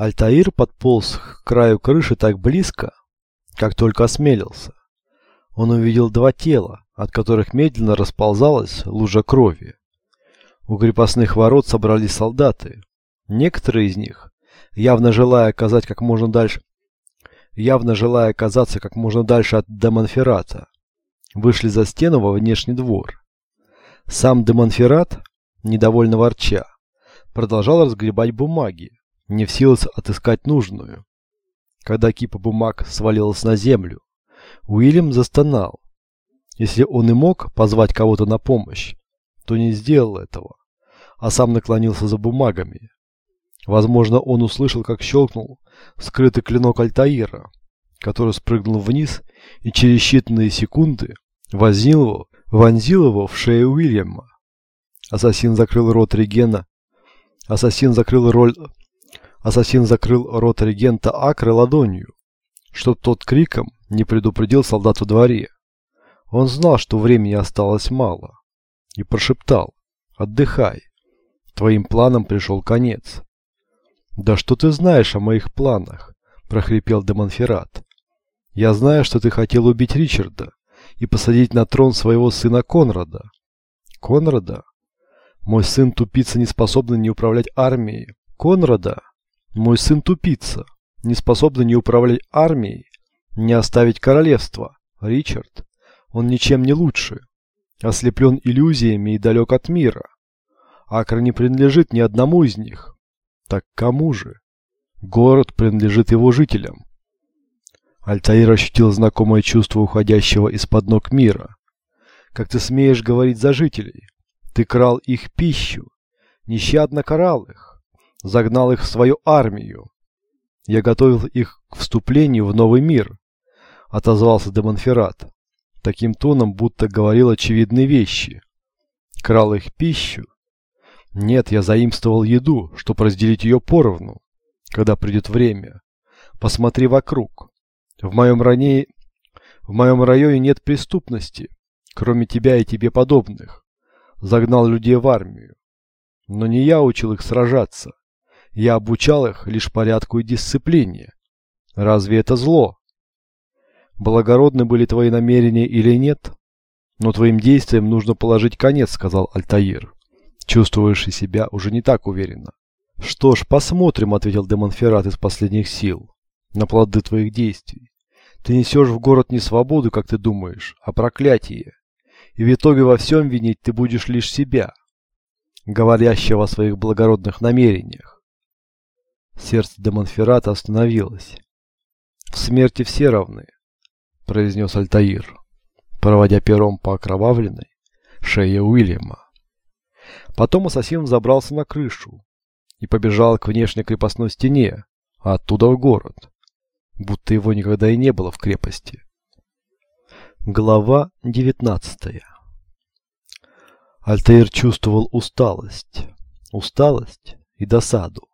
Альтаир подполз к краю крыши так близко, как только осмелился. Он увидел два тела, от которых медленно расползалась лужа крови. У крепостных ворот собрались солдаты. Некоторые из них, явно желая оказать как можно дальше, явно желая оказаться как можно дальше от Демонферата, вышли за стену во внешний двор. Сам Демонферат, недовольно ворча, продолжал разгребать бумаги, не в силах отыскать нужную. Когда кипа бумаг свалилась на землю, Уильям застонал. Если он и мог позвать кого-то на помощь, то не сделал этого, а сам наклонился за бумагами. Возможно, он услышал, как щелкнул скрытый клинок Альтаира, который спрыгнул вниз и через считанные секунды вонзил его, вонзил его в шею Уильяма. Ассасин закрыл рот регена. Ассасин закрыл роль... Ассасин закрыл рот регента Акры ладонью, чтоб тот криком не предупредил солдат во дворе. Он знал, что времени осталось мало, и прошептал «Отдыхай, твоим планам пришел конец». «Да что ты знаешь о моих планах?» – прохрипел Демонферат. «Я знаю, что ты хотел убить Ричарда и посадить на трон своего сына Конрада». «Конрада? Мой сын тупица, не способный не управлять армией. Конрада? Мой сын тупица, не способный не управлять армией, не оставить королевство. Ричард, он ничем не лучше, ослеплен иллюзиями и далек от мира. Акр не принадлежит ни одному из них. Так кому же? Город принадлежит его жителям. Альтаир ощутил знакомое чувство уходящего из-под ног мира. Как ты смеешь говорить за жителей? Ты крал их пищу, нещадно карал их, загнал их в свою армию. Я готовил их к вступлению в новый мир, отозвался Демонферат, таким тоном, будто говорил очевидные вещи. Крал их пищу, нет, я заимствовал еду, чтобы разделить ее поровну, когда придет время. Посмотри вокруг. В моем ране... В моем районе нет преступности, кроме тебя и тебе подобных. Загнал людей в армию. Но не я учил их сражаться. Я обучал их лишь порядку и дисциплине. Разве это зло? Благородны были твои намерения или нет? Но твоим действиям нужно положить конец, сказал Альтаир чувствуешь себя уже не так уверенно. «Что ж, посмотрим», — ответил Демонферат из последних сил, — «на плоды твоих действий. Ты несешь в город не свободу, как ты думаешь, а проклятие. И в итоге во всем винить ты будешь лишь себя, говорящего о своих благородных намерениях». Сердце Демонферата остановилось. «В смерти все равны», — произнес Альтаир, проводя пером по окровавленной шее Уильяма. Потом ассасин забрался на крышу и побежал к внешней крепостной стене, а оттуда в город, будто его никогда и не было в крепости. Глава 19 Альтаир чувствовал усталость, усталость и досаду.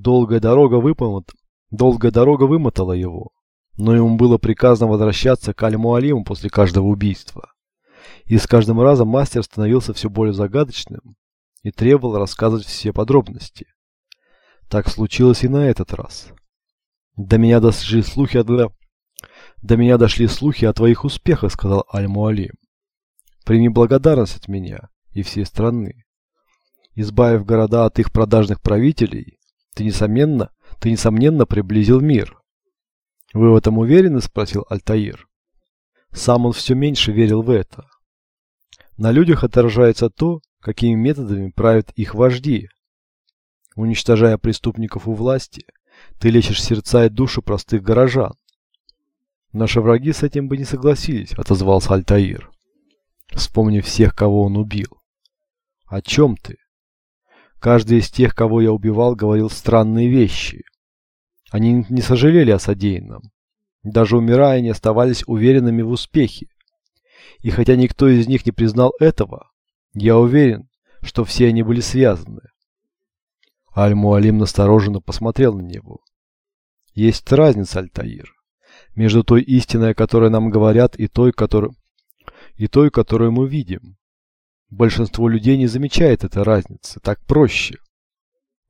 Долгая дорога выполнена, долгая дорога вымотала его, но ему было приказано возвращаться к Аль-Муалиму после каждого убийства. И с каждым разом мастер становился все более загадочным и требовал рассказывать все подробности. Так случилось и на этот раз. До меня дошли слухи о... До меня дошли слухи о твоих успехах, сказал Аль-Муалим. Прими благодарность от меня и всей страны. Избавив города от их продажных правителей, ты несомненно, ты несомненно приблизил мир. Вы в этом уверены? спросил Альтаир. Сам он все меньше верил в это. На людях отражается то, какими методами правят их вожди. Уничтожая преступников у власти, ты лечишь сердца и души простых горожан. Наши враги с этим бы не согласились, отозвался Альтаир, вспомнив всех, кого он убил. О чем ты? Каждый из тех, кого я убивал, говорил странные вещи. Они не сожалели о содеянном. Даже умирая, не оставались уверенными в успехе. И хотя никто из них не признал этого, я уверен, что все они были связаны. Аль-Муалим настороженно посмотрел на него. Есть разница, Альтаир, между той истиной, о которой нам говорят, и той, которую, и той, которую мы видим. Большинство людей не замечает этой разницы, так проще.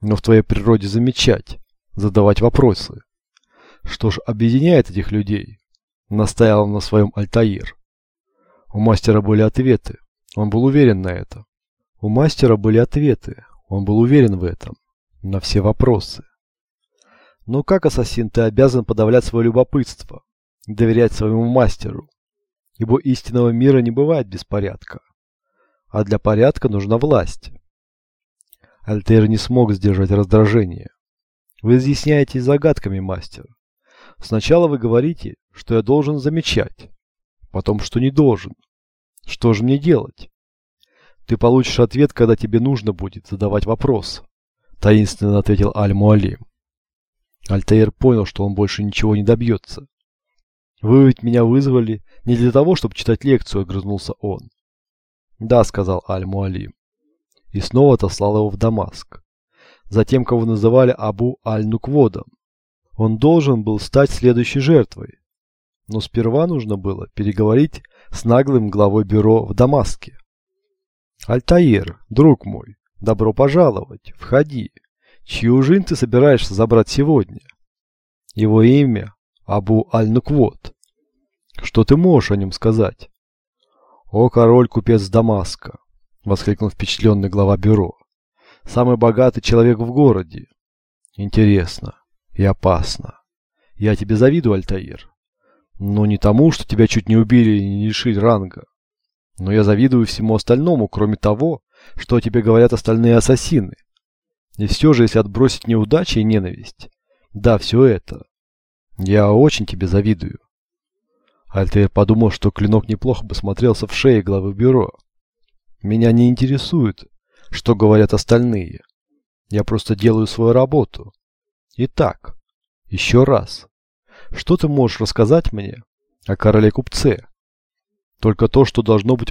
Но в твоей природе замечать. задавать вопросы. Что ж объединяет этих людей? Настаивал на своем Альтаир. У мастера были ответы. Он был уверен на это. У мастера были ответы. Он был уверен в этом. На все вопросы. Но как ассасин ты обязан подавлять свое любопытство, доверять своему мастеру? Ибо истинного мира не бывает беспорядка. А для порядка нужна власть. Альтер не смог сдержать раздражение. Вы изъясняетесь загадками, мастер. Сначала вы говорите, что я должен замечать, потом, что не должен. Что же мне делать? Ты получишь ответ, когда тебе нужно будет задавать вопрос, таинственно ответил Аль-Муалим. Альтаир понял, что он больше ничего не добьется. «Вы ведь меня вызвали не для того, чтобы читать лекцию», — огрызнулся он. «Да», — сказал Аль-Муалим. И снова отослал его в Дамаск. Затем, кого называли Абу Аль-Нукводом. Он должен был стать следующей жертвой. Но сперва нужно было переговорить с наглым главой бюро в Дамаске. «Альтаир, друг мой, добро пожаловать, входи. Чью жизнь ты собираешься забрать сегодня? Его имя Абу Аль-Нуквот. Что ты можешь о нем сказать? О, король-купец Дамаска, воскликнул впечатленный глава бюро. Самый богатый человек в городе. Интересно и опасно. Я тебе завидую, Альтаир. Но не тому, что тебя чуть не убили и не лишили ранга. Но я завидую всему остальному, кроме того, что о тебе говорят остальные ассасины. И все же, если отбросить неудачи и ненависть, да, все это, я очень тебе завидую. Альтер подумал, что клинок неплохо бы смотрелся в шее главы бюро. Меня не интересует, что говорят остальные. Я просто делаю свою работу. Итак, еще раз. Что ты можешь рассказать мне о короле-купце? Только то, что должно быть...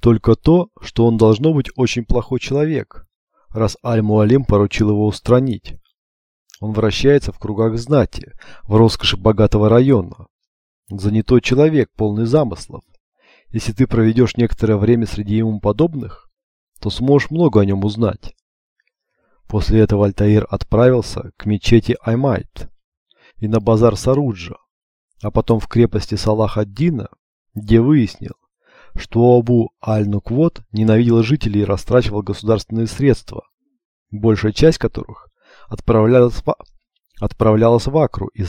Только то, что он должно быть очень плохой человек, раз Аль-Муалим поручил его устранить. Он вращается в кругах знати, в роскоши богатого района. Занятой человек, полный замыслов. Если ты проведешь некоторое время среди ему подобных, то сможешь много о нем узнать. После этого Альтаир отправился к мечети Аймайт и на базар Саруджа, а потом в крепости Салах-ад-Дина, где выяснил, что Абу Аль-Нуквот ненавидел жителей и растрачивал государственные средства, большая часть которых отправлялась в, отправлялась в Акру и,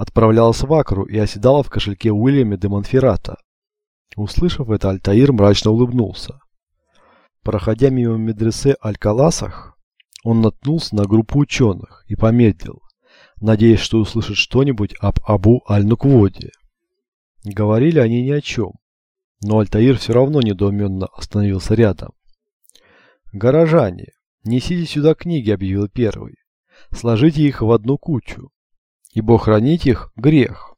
отправлялась в Акру и оседала в кошельке Уильяма де Монферрата. Услышав это, Альтаир мрачно улыбнулся. Проходя мимо медресе Аль-Каласах, он наткнулся на группу ученых и помедлил, надеясь, что услышит что-нибудь об Абу Аль-Нукводе. Говорили они ни о чем, но Альтаир все равно недоуменно остановился рядом. «Горожане, несите сюда книги», — объявил первый. «Сложите их в одну кучу, ибо хранить их — грех.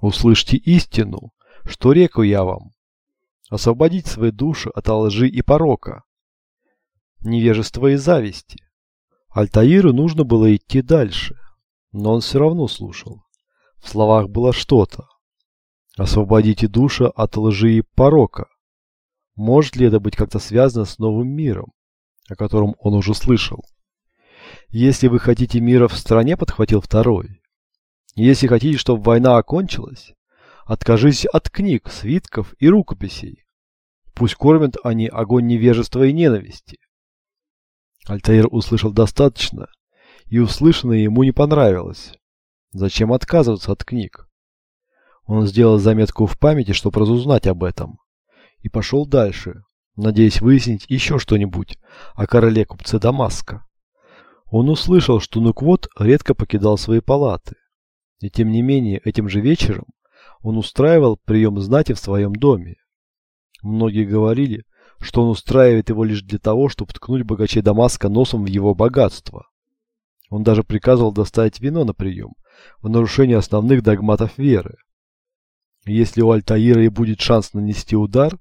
Услышьте истину, что реку я вам. Освободить свои души от лжи и порока, невежества и зависти». Альтаиру нужно было идти дальше, но он все равно слушал. В словах было что-то, Освободите душа от лжи и порока. Может ли это быть как-то связано с новым миром, о котором он уже слышал? Если вы хотите мира в стране, подхватил второй. Если хотите, чтобы война окончилась, откажитесь от книг, свитков и рукописей. Пусть кормят они огонь невежества и ненависти. Альтаир услышал достаточно, и услышанное ему не понравилось. Зачем отказываться от книг? Он сделал заметку в памяти, чтобы разузнать об этом. И пошел дальше, надеясь выяснить еще что-нибудь о короле-купце Дамаска. Он услышал, что Нуквот редко покидал свои палаты. И тем не менее, этим же вечером он устраивал прием знати в своем доме. Многие говорили, что он устраивает его лишь для того, чтобы ткнуть богачей Дамаска носом в его богатство. Он даже приказывал доставить вино на прием, в нарушение основных догматов веры. Если у Альтаира и будет шанс нанести удар,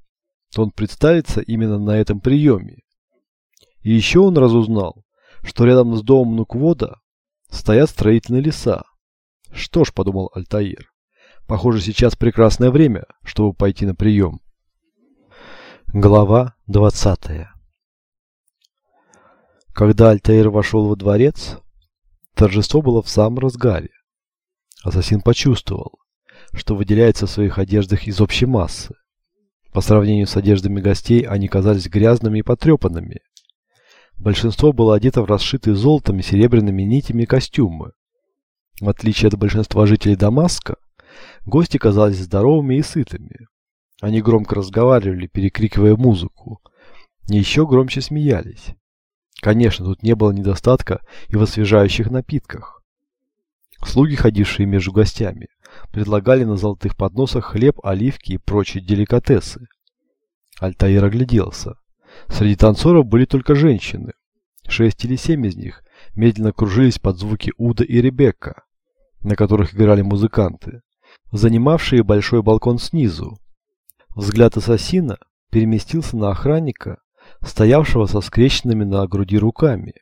то он представится именно на этом приеме. И еще он разузнал, что рядом с домом Нуквода стоят строительные леса. Что ж, подумал Альтаир, похоже сейчас прекрасное время, чтобы пойти на прием. Глава 20 Когда Альтаир вошел во дворец, Торжество было в самом разгаре. Ассасин почувствовал, что выделяется в своих одеждах из общей массы. По сравнению с одеждами гостей они казались грязными и потрепанными. Большинство было одето в расшитые золотом и серебряными нитями костюмы. В отличие от большинства жителей Дамаска, гости казались здоровыми и сытыми. Они громко разговаривали, перекрикивая музыку. И еще громче смеялись. Конечно, тут не было недостатка и в освежающих напитках. Слуги, ходившие между гостями, предлагали на золотых подносах хлеб, оливки и прочие деликатесы. Альтаир огляделся. Среди танцоров были только женщины. Шесть или семь из них медленно кружились под звуки Уда и Ребекка, на которых играли музыканты, занимавшие большой балкон снизу. Взгляд ассасина переместился на охранника, стоявшего со скрещенными на груди руками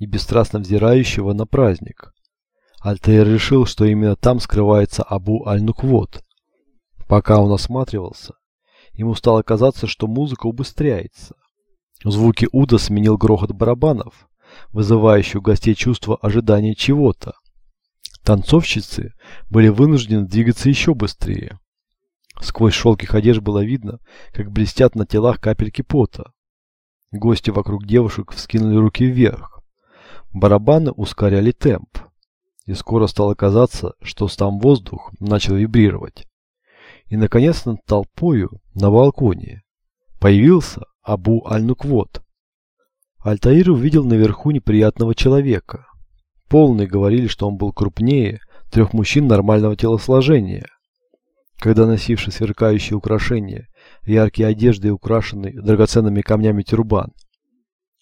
и бесстрастно взирающего на праздник. Альтаир решил, что именно там скрывается Абу Аль-Нуквот. Пока он осматривался, ему стало казаться, что музыка убыстряется. Звуки уда сменил грохот барабанов, вызывающий у гостей чувство ожидания чего-то. Танцовщицы были вынуждены двигаться еще быстрее. Сквозь шелк их одежд было видно, как блестят на телах капельки пота. Гости вокруг девушек вскинули руки вверх. Барабаны ускоряли темп и скоро стало казаться, что сам воздух начал вибрировать. И, наконец, над толпою на балконе появился Абу Аль-Нуквот. Альтаир увидел наверху неприятного человека. Полные говорили, что он был крупнее трех мужчин нормального телосложения. Когда носивший сверкающие украшения, яркие одежды и украшенный драгоценными камнями тюрбан –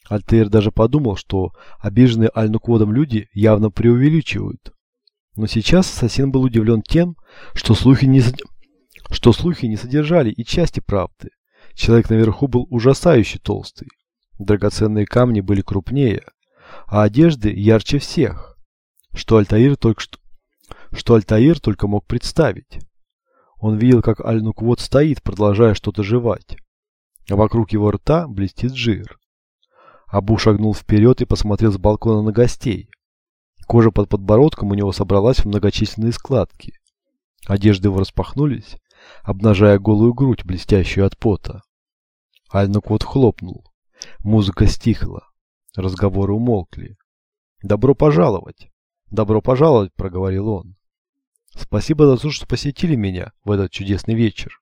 Альтаир даже подумал, что обиженные Аль-Нукводом люди явно преувеличивают. Но сейчас ассасин был удивлен тем, что слухи не, что слухи не содержали и части правды. Человек наверху был ужасающе толстый. Драгоценные камни были крупнее, а одежды ярче всех, что Альтаир только что что Альтаир только мог представить. Он видел, как Аль-Нуквод стоит, продолжая что-то жевать. А вокруг его рта блестит жир. Абу шагнул вперед и посмотрел с балкона на гостей. Кожа под подбородком у него собралась в многочисленные складки. Одежды его распахнулись, обнажая голую грудь, блестящую от пота. Альнуквот хлопнул. Музыка стихла. Разговоры умолкли. «Добро пожаловать!» «Добро пожаловать!» — проговорил он. «Спасибо за то, что посетили меня в этот чудесный вечер.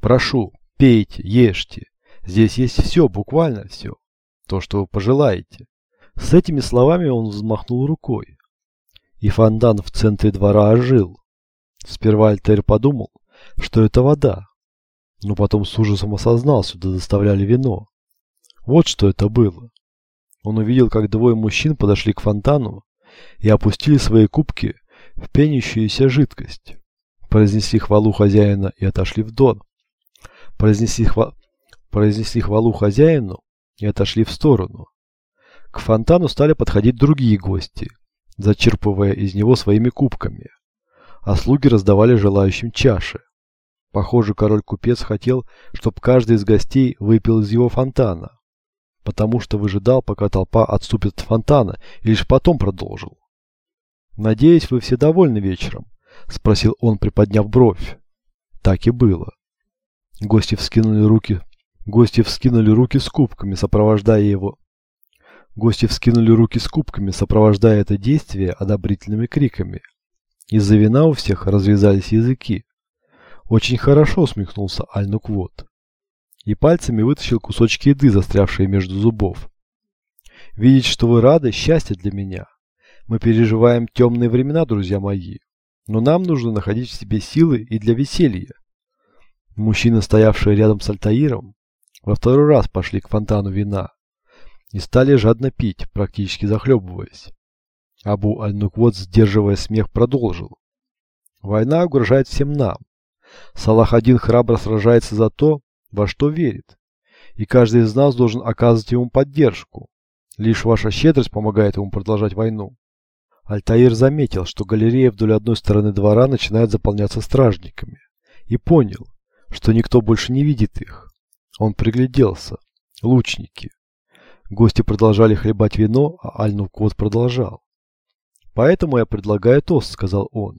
Прошу, пейте, ешьте. Здесь есть все, буквально все то, что вы пожелаете. С этими словами он взмахнул рукой. И фонтан в центре двора ожил. Сперва Альтер подумал, что это вода, но потом с ужасом осознал, сюда доставляли вино. Вот что это было. Он увидел, как двое мужчин подошли к фонтану и опустили свои кубки в пенящуюся жидкость. Произнесли хвалу хозяина и отошли в дон. Произнесли, хва... Произнесли хвалу хозяину и отошли в сторону. К фонтану стали подходить другие гости, зачерпывая из него своими кубками, а слуги раздавали желающим чаши. Похоже, король-купец хотел, чтобы каждый из гостей выпил из его фонтана, потому что выжидал, пока толпа отступит от фонтана, и лишь потом продолжил. «Надеюсь, вы все довольны вечером?» – спросил он, приподняв бровь. Так и было. Гости вскинули руки Гости вскинули руки с кубками, сопровождая его. Гости вскинули руки с кубками, сопровождая это действие одобрительными криками. Из-за вина у всех развязались языки. Очень хорошо усмехнулся Альнуквот. И пальцами вытащил кусочки еды, застрявшие между зубов. Видеть, что вы рады, счастье для меня. Мы переживаем темные времена, друзья мои. Но нам нужно находить в себе силы и для веселья. Мужчина, стоявший рядом с Альтаиром, во второй раз пошли к фонтану вина и стали жадно пить, практически захлебываясь. Абу Аль-Нуквот, сдерживая смех, продолжил. Война угрожает всем нам. Салах один храбро сражается за то, во что верит, и каждый из нас должен оказывать ему поддержку. Лишь ваша щедрость помогает ему продолжать войну. Альтаир заметил, что галерея вдоль одной стороны двора начинает заполняться стражниками, и понял, что никто больше не видит их. Он пригляделся. Лучники. Гости продолжали хлебать вино, а Аль-Нуквот продолжал. Поэтому я предлагаю тост, сказал он.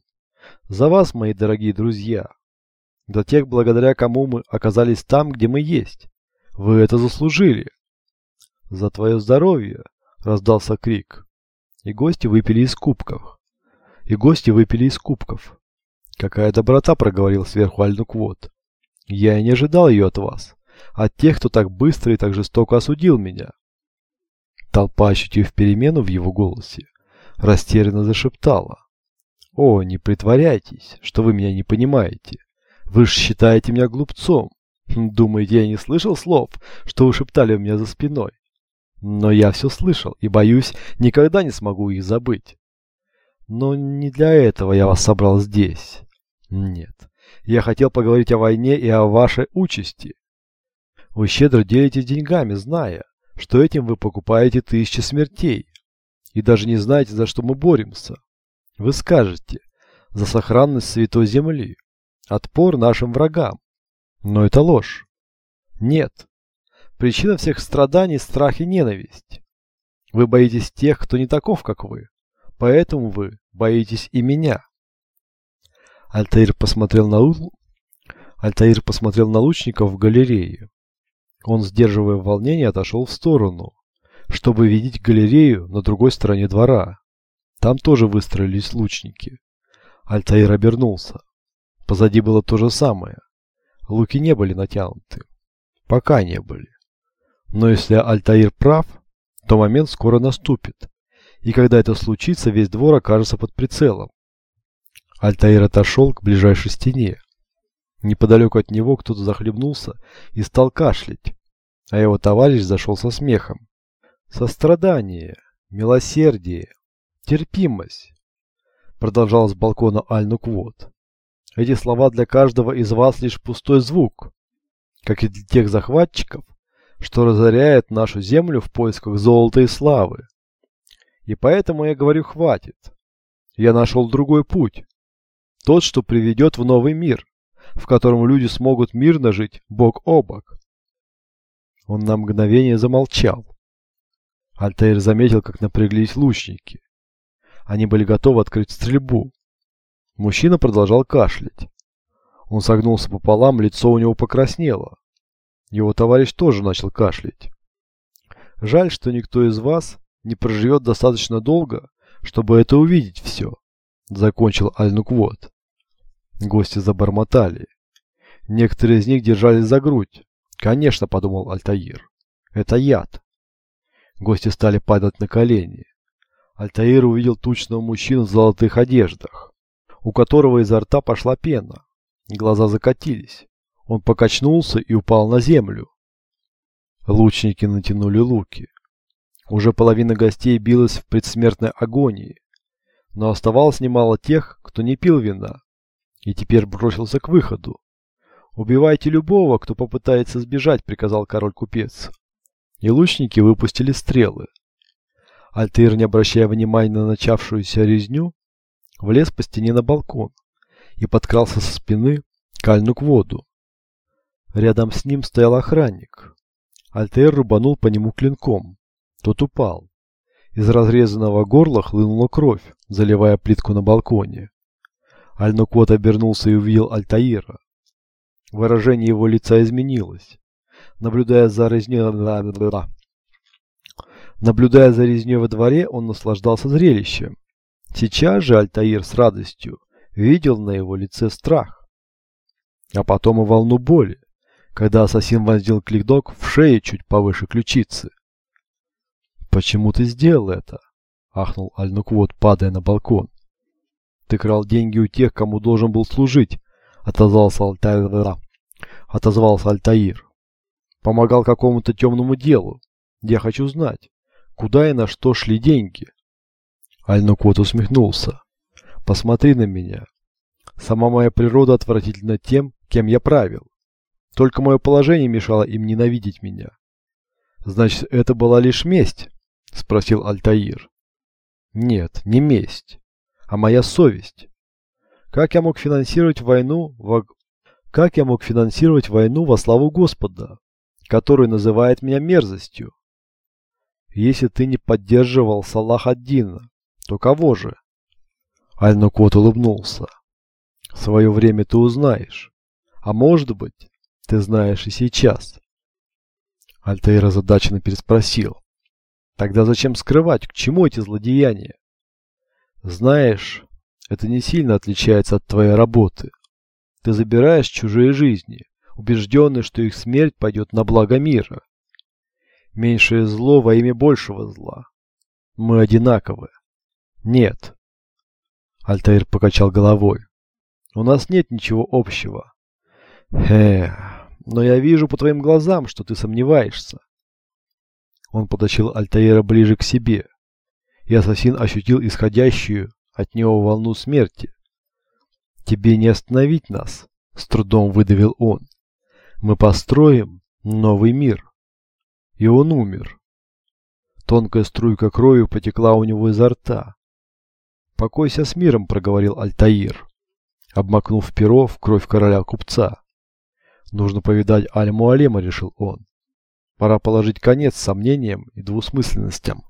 За вас, мои дорогие друзья. За тех, благодаря кому мы оказались там, где мы есть. Вы это заслужили. За твое здоровье, раздался крик. И гости выпили из кубков. И гости выпили из кубков. Какая доброта, проговорил сверху Альнуквот. Я и не ожидал ее от вас. От тех, кто так быстро и так жестоко осудил меня. Толпа, ощутив перемену в его голосе, растерянно зашептала. «О, не притворяйтесь, что вы меня не понимаете. Вы же считаете меня глупцом. Думаете, я не слышал слов, что вы шептали у меня за спиной? Но я все слышал и, боюсь, никогда не смогу их забыть. Но не для этого я вас собрал здесь. Нет, я хотел поговорить о войне и о вашей участи. Вы щедро делитесь деньгами, зная, что этим вы покупаете тысячи смертей. И даже не знаете, за что мы боремся. Вы скажете, за сохранность Святой Земли, отпор нашим врагам. Но это ложь. Нет. Причина всех страданий – страх и ненависть. Вы боитесь тех, кто не таков, как вы. Поэтому вы боитесь и меня. Альтаир посмотрел на Ул... Альтаир посмотрел на лучников в галерее. Он, сдерживая волнение, отошел в сторону, чтобы видеть галерею на другой стороне двора. Там тоже выстроились лучники. Альтаир обернулся. Позади было то же самое. Луки не были натянуты. Пока не были. Но если Альтаир прав, то момент скоро наступит. И когда это случится, весь двор окажется под прицелом. Альтаир отошел к ближайшей стене. Неподалеку от него кто-то захлебнулся и стал кашлять, а его товарищ зашел со смехом. Сострадание, милосердие, терпимость, продолжал с балкона Аль-Нуквот. Эти слова для каждого из вас лишь пустой звук, как и для тех захватчиков, что разоряют нашу землю в поисках золота и славы. И поэтому я говорю хватит. Я нашел другой путь. Тот, что приведет в новый мир в котором люди смогут мирно жить бок о бок. Он на мгновение замолчал. Альтаир заметил, как напряглись лучники. Они были готовы открыть стрельбу. Мужчина продолжал кашлять. Он согнулся пополам, лицо у него покраснело. Его товарищ тоже начал кашлять. Жаль, что никто из вас не проживет достаточно долго, чтобы это увидеть все, закончил Аль-Нуквот. Гости забормотали. Некоторые из них держались за грудь. Конечно, подумал Альтаир. Это яд. Гости стали падать на колени. Альтаир увидел тучного мужчину в золотых одеждах, у которого изо рта пошла пена. Глаза закатились. Он покачнулся и упал на землю. Лучники натянули луки. Уже половина гостей билась в предсмертной агонии, но оставалось немало тех, кто не пил вина и теперь бросился к выходу. «Убивайте любого, кто попытается сбежать», — приказал король-купец. И лучники выпустили стрелы. Альтаир, не обращая внимания на начавшуюся резню, влез по стене на балкон и подкрался со спины кальну к воду. Рядом с ним стоял охранник. Альтаир рубанул по нему клинком. Тот упал. Из разрезанного горла хлынула кровь, заливая плитку на балконе. Альнуквот обернулся и увидел Альтаира. Выражение его лица изменилось. Наблюдая за резней... Наблюдая за резней во дворе, он наслаждался зрелищем. Сейчас же Альтаир с радостью видел на его лице страх. А потом и волну боли, когда ассасин вонзил кликдок в шею чуть повыше ключицы. «Почему ты сделал это?» — ахнул Альнуквот, падая на балкон. Ты крал деньги у тех, кому должен был служить, отозвался Альтаир. Отозвался Альтаир. Помогал какому-то темному делу. Я хочу знать, куда и на что шли деньги. Альнукот усмехнулся. Посмотри на меня. Сама моя природа отвратительна тем, кем я правил. Только мое положение мешало им ненавидеть меня. Значит, это была лишь месть? Спросил Альтаир. Нет, не месть а моя совесть. Как я мог финансировать войну во... Как я мог финансировать войну во славу Господа, который называет меня мерзостью? Если ты не поддерживал Салах ад-Дина, то кого же? Альнокот улыбнулся. В свое время ты узнаешь. А может быть, ты знаешь и сейчас. Альтаир озадаченно переспросил. Тогда зачем скрывать, к чему эти злодеяния? Знаешь, это не сильно отличается от твоей работы. Ты забираешь чужие жизни, убежденный, что их смерть пойдет на благо мира. Меньшее зло во имя большего зла. Мы одинаковы. Нет. Альтаир покачал головой. У нас нет ничего общего. Хе, но я вижу по твоим глазам, что ты сомневаешься. Он потащил Альтаира ближе к себе, и ассасин ощутил исходящую от него волну смерти. «Тебе не остановить нас», — с трудом выдавил он. «Мы построим новый мир». И он умер. Тонкая струйка крови потекла у него изо рта. «Покойся с миром», — проговорил Альтаир, обмакнув перо в кровь короля купца. «Нужно повидать Аль-Муалема», — решил он. «Пора положить конец сомнениям и двусмысленностям».